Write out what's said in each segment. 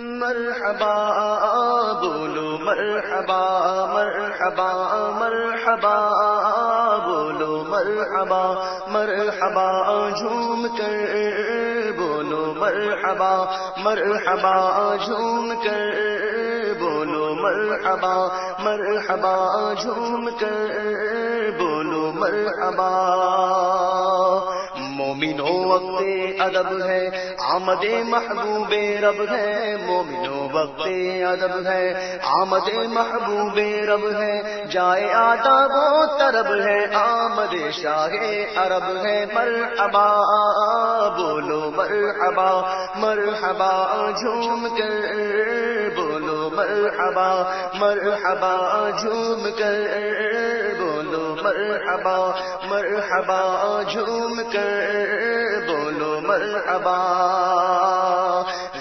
مرحبا، بولو مرحبا مرحبا مرحبا، بولو مرحبا مرحبا، جھوم کر، بولو مرحبا مرحبا، جھوم کر، بولو مرحبا مرحبا، جھوم کر، بولو مرحبا۔ مومنو وقت ادب ہے، آمد محبوب رب ہے مومنو وقت ادب ہے، آمد محبوب رب ہے، جائے آتا وہ ترب ہے، آمد شاہ عرب ہے، مرحبا، بولو مرحبا مرحبا، جھوم کر بولو مرحبا مرحبا، جھوم کر مرحبا مرحبا، جھوم کر بولو مرحبا۔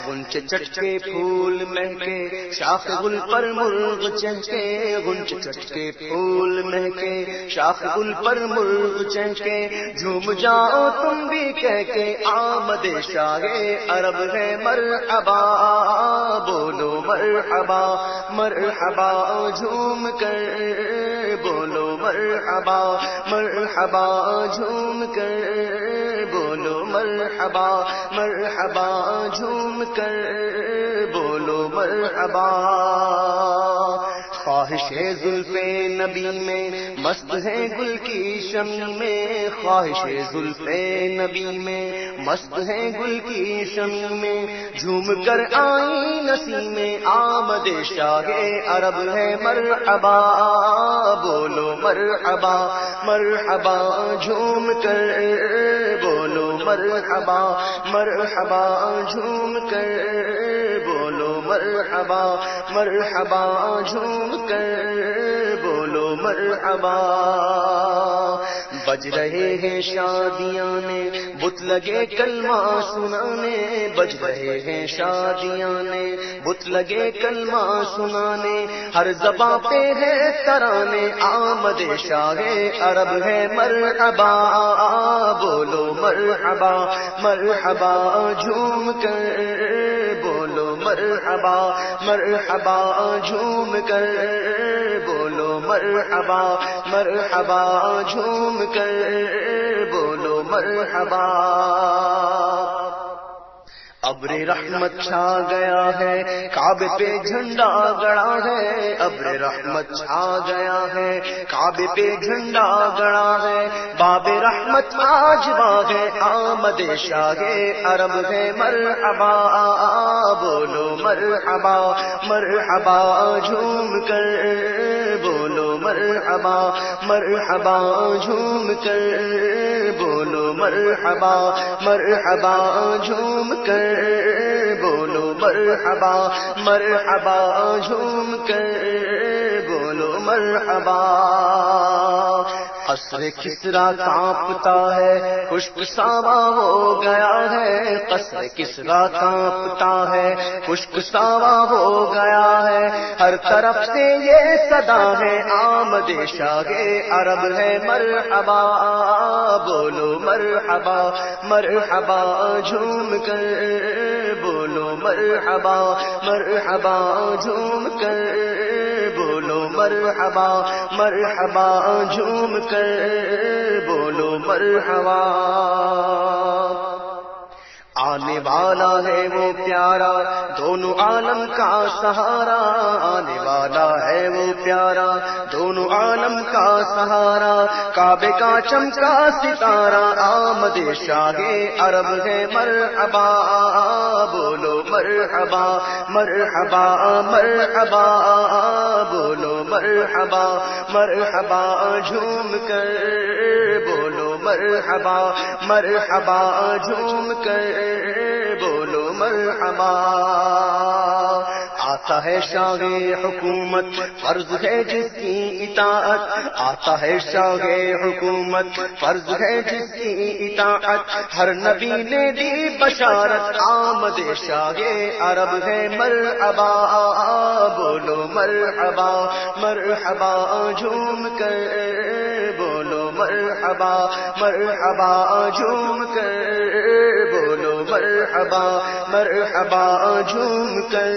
گنچ چٹکے پھول مہکے، شاخ گل پر مرغ چہکے۔ گنچ چٹکے پھول مہکے، شاخ گل پر مرغ چہکے۔ جھوم جاؤ تم بھی کہہ کے، آمد شاہ عرب ہے مرحبا۔ بولو مرحبا مرحبا، جھوم کر مرحبا مرحبا جھوم کر بولو مرحبا مرحبا جھوم کر بولو مرحبا۔ خواہش زلف نبی میں، مست ہے گل کی شمی میں۔ خواہش زلف نبی میں، مست ہے گل کی شمی میں۔ جھوم کر آئی نسی میں آمد شاہ عرب ہے، مرحبا، بولو مرحبا مرحبا۔ جھوم کر، بولو مرحبا مرحبا۔ جھوم کر۔ مرحبا مرحبا، جھوم کر بولو مرحبا۔ بج رہے ہیں شادیاں نے بت لگے کلمہ سنانے۔ بج رہے ہیں شادیاں نے بت لگے کلمہ سنانے۔ ہر زباں پہ ہے ترانے۔ آمد شاہ عرب ہے مرحبا۔ بولو مرحبا مرحبا، جھوم کر مرحبا مرحبا جھوم کر بولو مرحبا مرحبا جھوم کر بولو مرحبا۔ ابر رحمت چھا گیا ہے، کعبے پہ جھنڈا گڑا ہے، ابر رحمت چھا گیا ہے، کعبے پہ جھنڈا گڑا ہے، باب رحمت آج ہے، آمد شاہ عرب ہے، مرحبا، بولو مرحبا مرحبا جھوم کر، بولو مرحبا مرحبا جھوم کر۔ بولو مرحبا مرحبا جھوم کر بولو مرحبا مرحبا جھوم کر بولو مرحبا۔ قصر کسرا کانپتا ہے؟ خشک ساوا ہو گیا ہے، قصر کسرا کانپتا ہے؟ خشک ساوا ہو گیا ہے، ہر طرف سے یہ صدا ہے، آمد شاہ عرب ہے، مرحبا، بولو مرحبا مرحبا، جھوم کر بولو مرحبا مرحبا، جھوم کر مرحبا مرحبا جھوم کر بولو مرحبا۔ آنے والا ہے وہ پیارا، دونوں عالم کا سہارا۔ آنے والا ہے وہ پیارا، دونوں عالم کا سہارا۔ کعبے کا چمکا ستارہ، آمد شاہ عرب ہے، مرحبا، بولو مرحبا مرحبا مرحبا، بولو مرحبا مرحبا، جھوم کر بولو مرحبا مرحبا، جھوم کر بولو مرحبا۔ آتا ہے شاہ حکومت، فرض ہے جس کی اطاعت۔ آتا ہے شاہ حکومت، فرض ہے جس کی اطاعت۔ ہر نبی نے دی بشارت، آمد شاہ عرب ہے مرحبا۔ بولو مرحبا مرحبا، جھوم کر مرحبا مرحبا جھوم کر بولو مرحبا مرحبا جھوم کر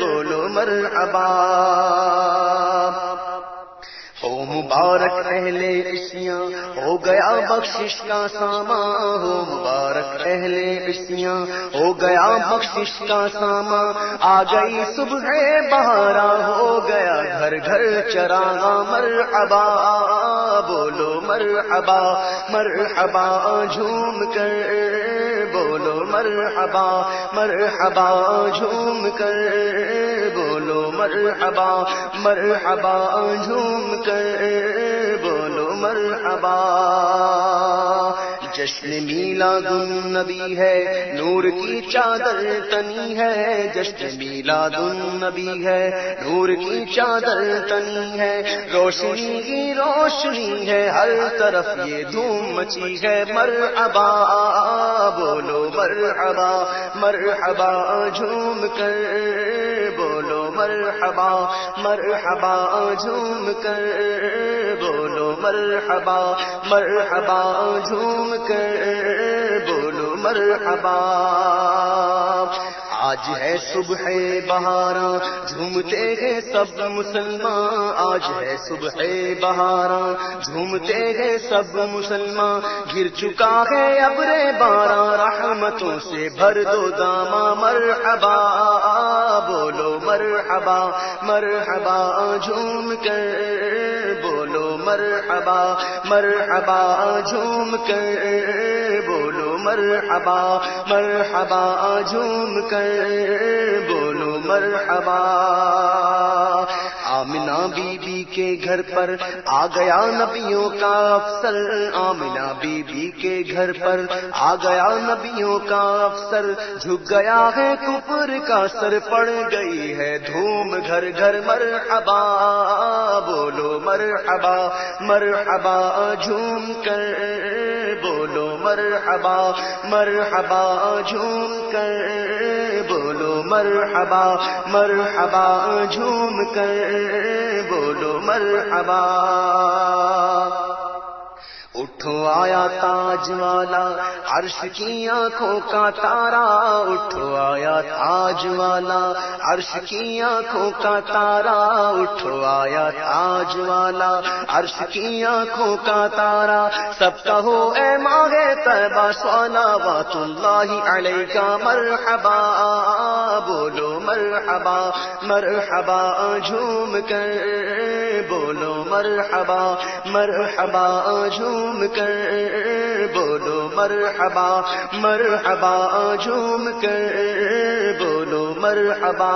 بولو مرحبا۔ مبارک اہل عشیاں ہو گیا بخشش کا ساما ہو مبارک اہل عشیاں ہو گیا بخشش کا ساما آ گئی صبح بہارا، ہو گیا گھر گھر چراغا مر ابا بولو مر ابا مر ابا جھوم کر۔ بولو مرحبا ابا مر ابا جھوم کر۔ بولو مرحبا ابا مر ابا جھوم کر۔ بولو مرحبا۔ جشن میلا دن نبی ہے، نور کی چادر تنی ہے، جشن میلا دن نبی ہے، نور کی چادر تنی ہے، روشنی کی روشنی ہے، ہر طرف یہ دھوم مچی ہے مر ابا بولو مر ابا مر ابا جھوم کر، بولو مر ابا مر ابا جھوم کر بولو مر ابا مر ابا جھوم کر بولو مرحبا۔ آج ہے صبح بہارا، جھومتے ہیں سب مسلمان۔ آج ہے صبح بہارا، جھومتے ہیں سب مسلمان۔ گر چکا ہے ابر بارہ، رحمتوں سے بھر دو داما۔ مرحبا، بولو مرحبا مرحبا، جھوم کر بولو مرحبا مرحبا، جھوم کر بولو مرحبا مرحبا، جھوم کر بولو مرحبا۔ آمنا بی بی کے گھر پر آ گیا نبیوں کا افسر۔ آمنا بی بی کے گھر پر آ گیا نبیوں کا افسر۔ جھک گیا ہے کپر کا سر، پڑ گئی ہے دھوم۔ گھر گھر مر بولو مر مرحبا، جھوم کر۔ بولو مرحبا مرحبا، جھوم کر۔ مرحبا مرحبا جھوم کر بولو مرحبا۔ اٹھو آیا تاج والا، عرش کی آنکھوں کا تارا۔ اٹھو آیا تاج والا، عرش کی آنکھوں کا تارا۔ اٹھو آیا تاج والا، عرش کی آنکھوں کا تارا۔ سب کہو اے ماہ تیبہ سوالا بات اللہ علیہ کا مرحبا۔ بولو مرحبا مرحبا، جھوم کر۔ بولو مرحبا مرحبا جھوم کر۔ بولو مرحبا مرحبا جھوم کر۔ بولو مرحبا۔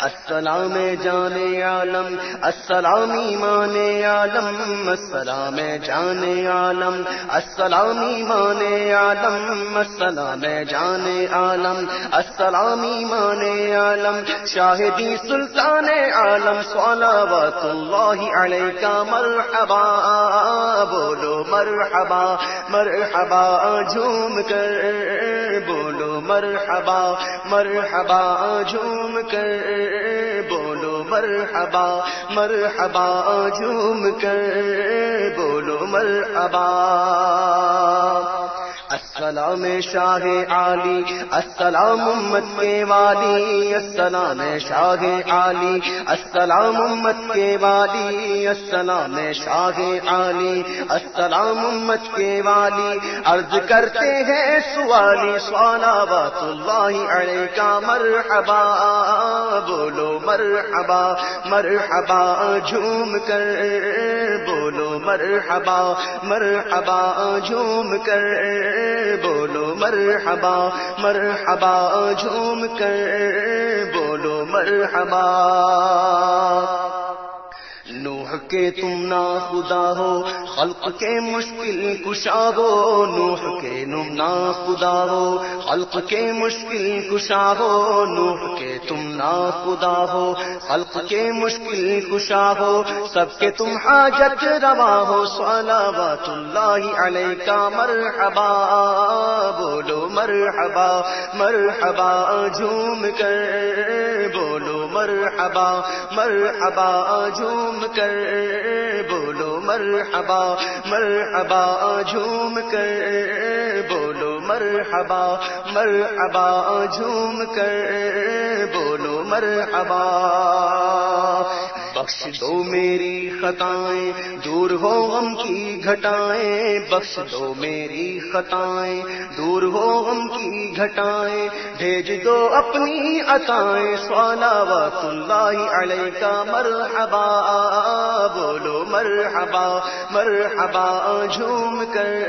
السلام جانے عالم، السلام ایمان عالم، السلام جانے عالم، السلام ایمان عالم، السلام جانے عالم، السلام ایمان عالم شاہدی سلطان عالم، صلوات اللہ علیہ کا مرحبا۔ بولو مرحبا مرحبا، جھوم کر بولو۔ مرحبا مرحبا جھوم کر بولو مرحبا مرحبا جھوم کر بولو مرحبا۔ السلام شاہ علی السلام امت کے والی السلام شاہ علی السلام امت کے والی السلام شاہ علی السلام امت کے والی عرض کرتے ہیں سوالی سوالا بات اللہ علیہ کا مرحبا، بولو مرحبا مرحبا، جھوم کر، بولو مرحبا مرحبا جھوم کر بولو مرحبا مرحبا جھوم کر بولو مرحبا۔ نوح کے تم نا خدا ہو، خلق کے مشکل کشا ہو، نوح کے تم نا خدا ہو، خلق کے مشکل کشا ہو، نوح کے تم نا خدا ہو، خلق کے مشکل کشا ہو، سب کے تم حاجت روا ہو، صلوات اللہ علیہ کا مرحبا، بولو مرحبا مرحبا، جھوم کر، بولو مرحبا مرحبا، جھوم کر بولو مرحبا مرحبا، جھوم کر بولو مرحبا مرحبا، جھوم کر بولو مرحبا۔ بخش دو میری خطائیں، دور ہو غم کی گھٹائیں۔ بخش دو میری خطائیں، دور ہو غم کی گھٹائیں۔ بھیج دو اپنی عطائیں۔ صلوات اللہ علیہ کا مرحبا، بولو مرحبا مرحبا، جھوم کر۔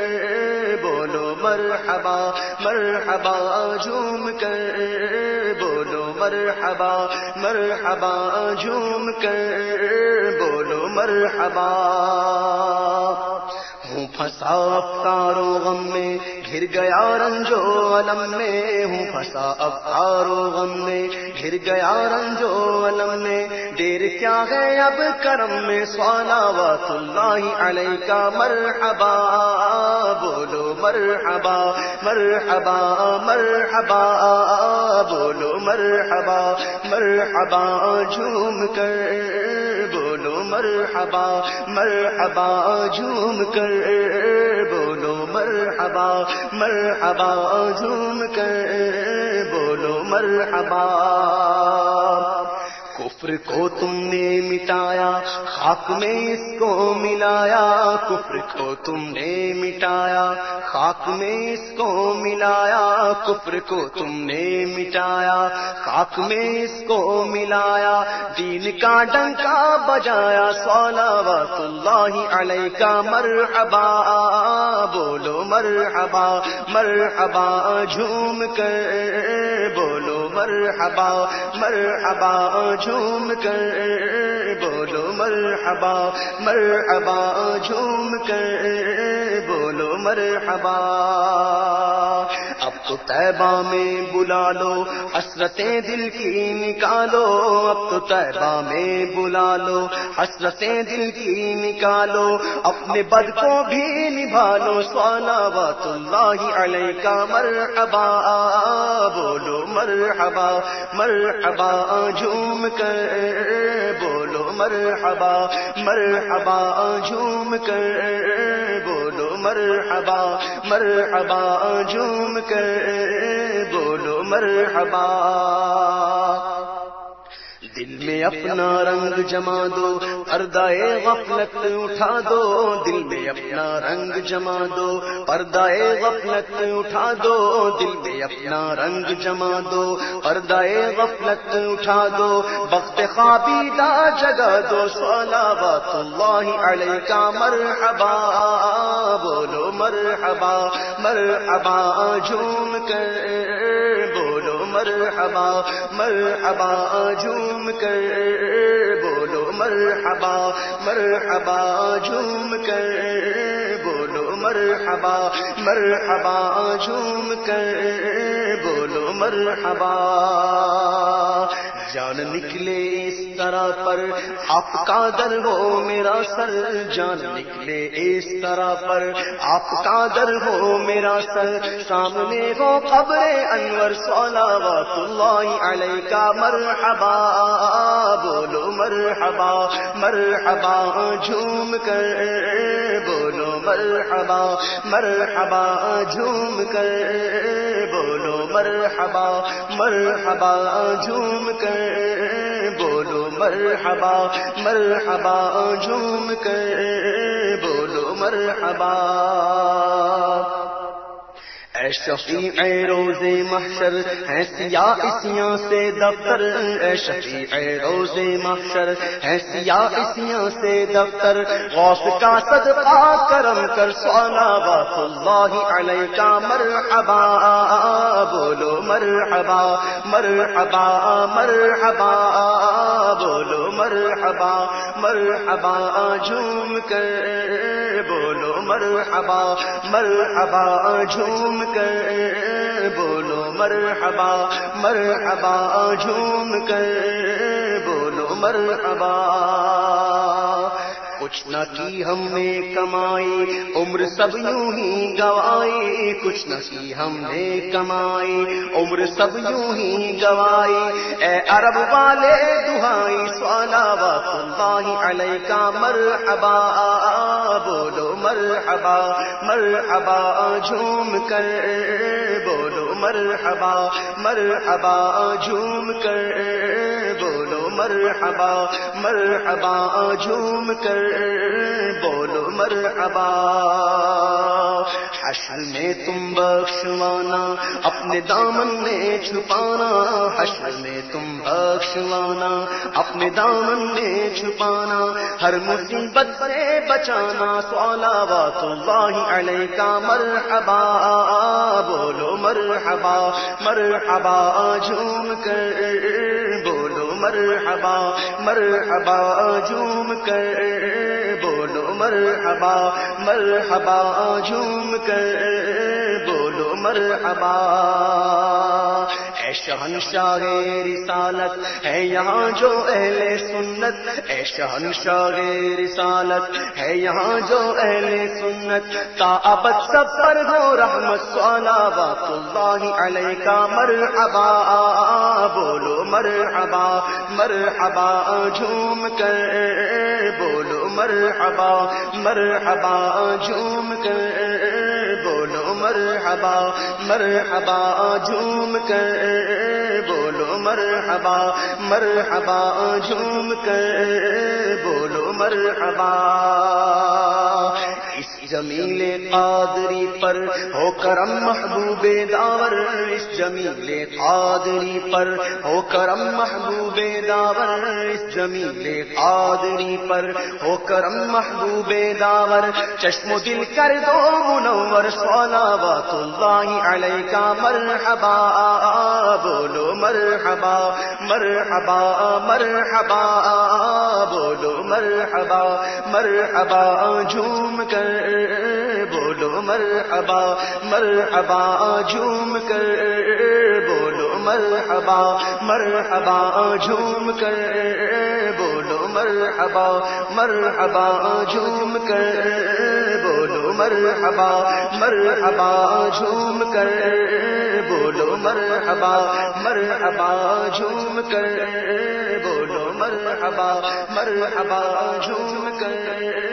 بولو مرحبا مرحبا، جھوم کر۔ بولو مرحبا مرحبا جھوم کر بولو مرحبا۔ ہوں پھنسا افکارو غم میں گر گیا رنجو علم میں، ہوں پھنسا افکارو غم میں گر گیا رنجو علم میں۔ دیر کیا ہے اب کرم میں؟ صلوات اللہ علیہ کا مرحبا، بولو مرحبا مرحبا مرحبا، بولو مرحبا مرحبا، جھوم کر۔ مرحبا مرحبا جھوم کر بولو مرحبا مرحبا جھوم کر بولو مرحبا۔ کفر کو تم نے مٹایا، خاک میں اس کو ملایا، کفر کو تم نے مٹایا، خاک میں اس کو ملایا، کفر کو تم نے مٹایا، خاک میں اس کو ملایا، دین کا ڈنکا بجایا، صلوات اللہ علیہ کا مرحبا، بولو مرحبا مرحبا، جھوم کر، بولو مرحبا مرحبا جھوم کر بولو مرحبا مرحبا جھوم کر بولو مرحبا۔ تو طیبہ میں بلا لو حسرتیں دل کی نکالو۔ اب تو طیبہ میں بلا لو حسرتیں دل کی نکالو۔ اپنے بد کو بھی نبھالو صلوات اللہ علیہ کا مرحبا، بولو مرحبا مرحبا، جھوم کر بولو مرحبا۔ مرحبا، جھوم کر مرحبا مرحبا جھوم کر بولو مرحبا۔ دل میں اپنا رنگ جما دو پردائے غفلت اٹھا دو، دل میں اپنا رنگ جما دو پردائے غفلت اٹھا دو، دل میں اپنا رنگ جما دو پردائے غفلت اٹھا دو، وقت خوابیدہ جگہ دو، صلوات اللہ علیہ کا مرحبا، بولو مرحبا مرحبا، جھوم کر۔ مرحبا مرحبا، جھوم کر بولو، مرحبا مرحبا، جھوم کر بولو، مرحبا مرحبا، جھوم کر بولو، مرحبا۔ جان نکلے اس طرح پر، آپ کا در ہو میرا سر، جان نکلے اس طرح پر۔ آپ کا در ہو میرا سر، سامنے ہو قبر انور صلوات اللہ علیہ کا مرحبا، بولو مرحبا مرحبا، جھوم کر۔ مرحبا مرحبا، جھوم کر بولو مرحبا مرحبا، جھوم کر بولو مرحبا مرحبا، جھوم کر بولو مرحبا۔ اے شفیع روز محشر ہے سیاحیاں سے دفتر۔ اے شفیع روز محشر ہے سیاحیاں سے دفتر۔ غوث کا صدقہ کرم کر سونا صلوات اللہ علیہ کا مرحبا۔ بولو مرحبا مرحبا مرحبا۔ بولو مرحبا مرحبا۔ جھوم کر۔ بولو مرحبا مرحبا جھوم کر بولو مرحبا مرحبا جھوم کر بولو مرحبا۔ کچھ نہ کی ہم نے کمائی، عمر سب یوں ہی گوائی، کچھ نہ کی ہم نے کمائی، عمر سب یوں ہی گوائی۔ اے عرب والے، دہائی سوالا اللہ علیہ کا مر بولو مر مرحبا جھوم کر، بولو مرحبا مرحبا جھوم کر۔ مرحبا مرحبا جھوم کر، بولو مرحبا۔ حشر میں تم بخشوانا، اپنے دامن میں چھپانا۔ حشر میں تم بخشوانا، اپنے دامن میں چھپانا۔ ہر مصیبت سے بچانا سوالا بات اللہ علیہ کا مرحبا، بولو مرحبا مرحبا جھوم کر۔ مرحبا مرحبا جھوم کر بولو مرحبا مرحبا جھوم کر بولو مرحبا۔ شہنشاہ رسالت ہے یہاں جو اہل سنت، اے شہنشاہ رسالت ہے یہاں جو اہل سنت۔ تا ابد سب پر ہو رحمت، سوالا بات اللہ علیہ کا مرحبا۔ بولو مرحبا مرحبا جھوم کر۔ بولو مرحبا مرحبا جھوم کر۔ مرحبا مرحبا جھوم کر بولو مرحبا مرحبا جھوم کر بولو مرحبا۔ اس جمیل قادری پر ہو کرم محبوب داور، اس جمیل قادری پر ہو کرم محبوب داور، اس جمیل قادری پر ہو کرم محبوب داور۔ چشم و دل کر دو منور، صلوات اللہ علیہ کا مرحبا، بولو مرحبا مرحبا مرحبا، بولو مرحبا مرحبا، جھوم کر بولو مرحبا مرحبا، جھوم کر بولو مرحبا مرحبا، جھوم کر بولو مرحبا مرحبا، جھوم کر بولو مرحبا مرحبا، جھوم کر بولو مرحبا مرحبا، جھوم کر بولو مرحبا مرحبا، جھوم کر